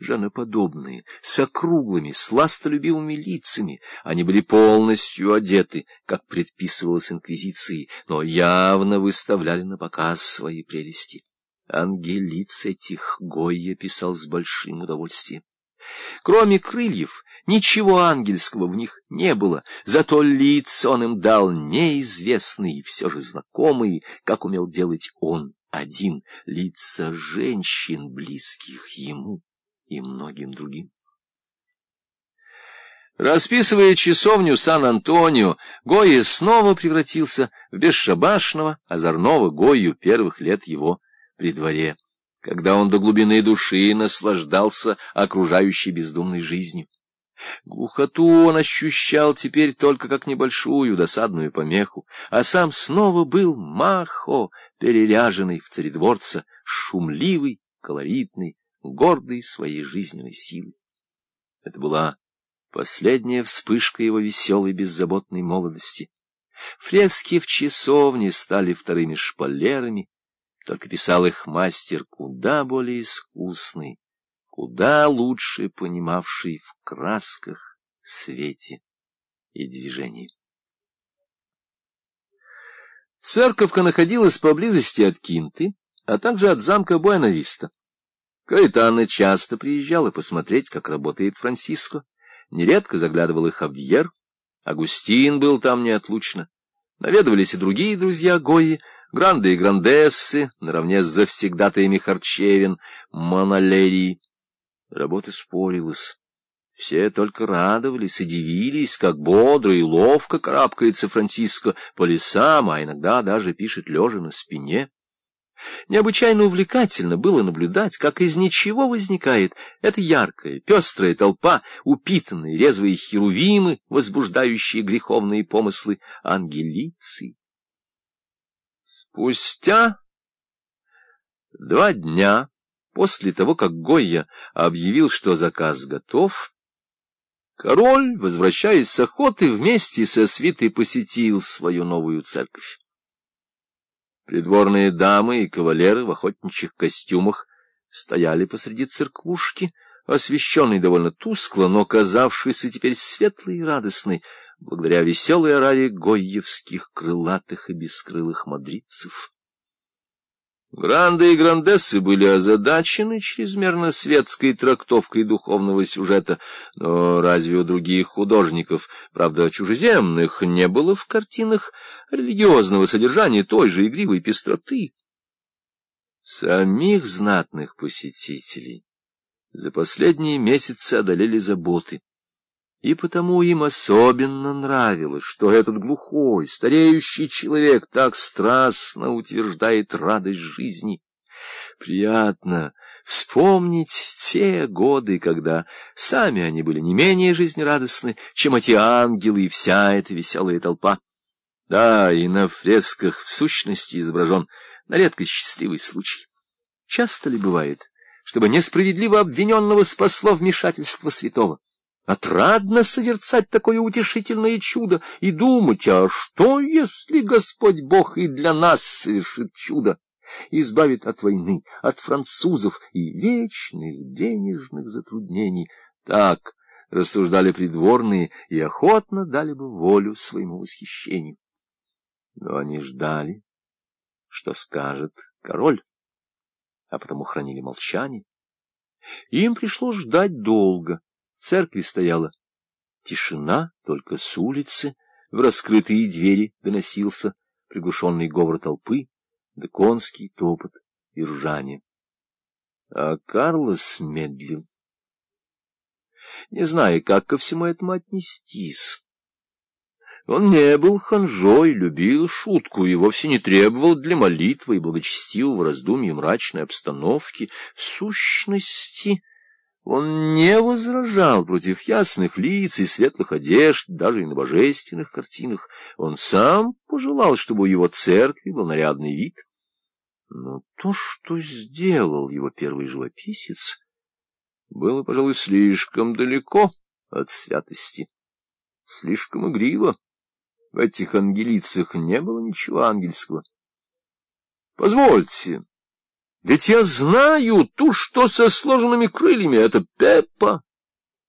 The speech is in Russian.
женоподобные, с округлыми, сластолюбивыми лицами. Они были полностью одеты, как предписывалось инквизиции, но явно выставляли на показ свои прелести. Ангелиц этих Гойя писал с большим удовольствием. Кроме крыльев, ничего ангельского в них не было, зато лиц он им дал неизвестные все же знакомые, как умел делать он один, лица женщин, близких ему и многим другим. Расписывая часовню Сан-Антонио, Гойя снова превратился в бесшабашного, озорного Гойю первых лет его при дворе, когда он до глубины души наслаждался окружающей бездумной жизнью. Глухоту он ощущал теперь только как небольшую досадную помеху, а сам снова был махо, переряженный в царедворца, шумливый, колоритный, гордый своей жизненной силой. Это была последняя вспышка его веселой беззаботной молодости. Фрески в часовне стали вторыми шпалерами, только писал их мастер куда более искусный, куда лучше понимавший в красках, свете и движении. Церковка находилась поблизости от Кинты, а также от замка Буэнависта. Каэтана часто приезжала посмотреть, как работает Франциско, нередко заглядывал и Хавьер, Агустин был там неотлучно. Наведывались и другие друзья Гои, гранды и грандессы, наравне с завсегдатаями Харчевин, Монолерии. Работа спорилась. Все только радовались и дивились, как бодро и ловко карабкается Франциско по лесам, а иногда даже пишет лежа на спине. Необычайно увлекательно было наблюдать, как из ничего возникает эта яркая, пестрая толпа, упитанные, резвые херувимы, возбуждающие греховные помыслы ангелицы. Спустя два дня после того, как Гойя объявил, что заказ готов, король, возвращаясь с охоты, вместе со свитой посетил свою новую церковь. Придворные дамы и кавалеры в охотничьих костюмах стояли посреди церквушки, освещенной довольно тускло, но казавшейся теперь светлой и радостной, благодаря веселой орае гойевских крылатых и бескрылых мадридцев. Гранды и грандессы были озадачены чрезмерно светской трактовкой духовного сюжета, но разве у других художников, правда, чужеземных, не было в картинах религиозного содержания той же игривой пестроты? Самих знатных посетителей за последние месяцы одолели заботы. И потому им особенно нравилось, что этот глухой, стареющий человек так страстно утверждает радость жизни. Приятно вспомнить те годы, когда сами они были не менее жизнерадостны, чем эти ангелы и вся эта веселая толпа. Да, и на фресках в сущности изображен на редкость счастливый случай. Часто ли бывает, чтобы несправедливо обвиненного спасло вмешательство святого? Отрадно созерцать такое утешительное чудо и думать, а что, если Господь Бог и для нас совершит чудо, избавит от войны, от французов и вечных денежных затруднений? Так рассуждали придворные и охотно дали бы волю своему восхищению. Но они ждали, что скажет король, а потому хранили молчание. Им пришлось ждать долго. Церкви стояла тишина, только с улицы в раскрытые двери доносился приглушенный говор толпы, да конский топот и ржание. А Карлос медлил, не зная, как ко всему этому отнестись. Он не был ханжой, любил шутку и вовсе не требовал для молитвы и благочестивого раздумья мрачной обстановки. В сущности... Он не возражал против ясных лиц и светлых одежд, даже и на божественных картинах. Он сам пожелал, чтобы у его церкви был нарядный вид. Но то, что сделал его первый живописец, было, пожалуй, слишком далеко от святости, слишком игриво. В этих ангелицах не было ничего ангельского. — Позвольте, Ведь я знаю ту, что со сложенными крыльями, это Пеппа.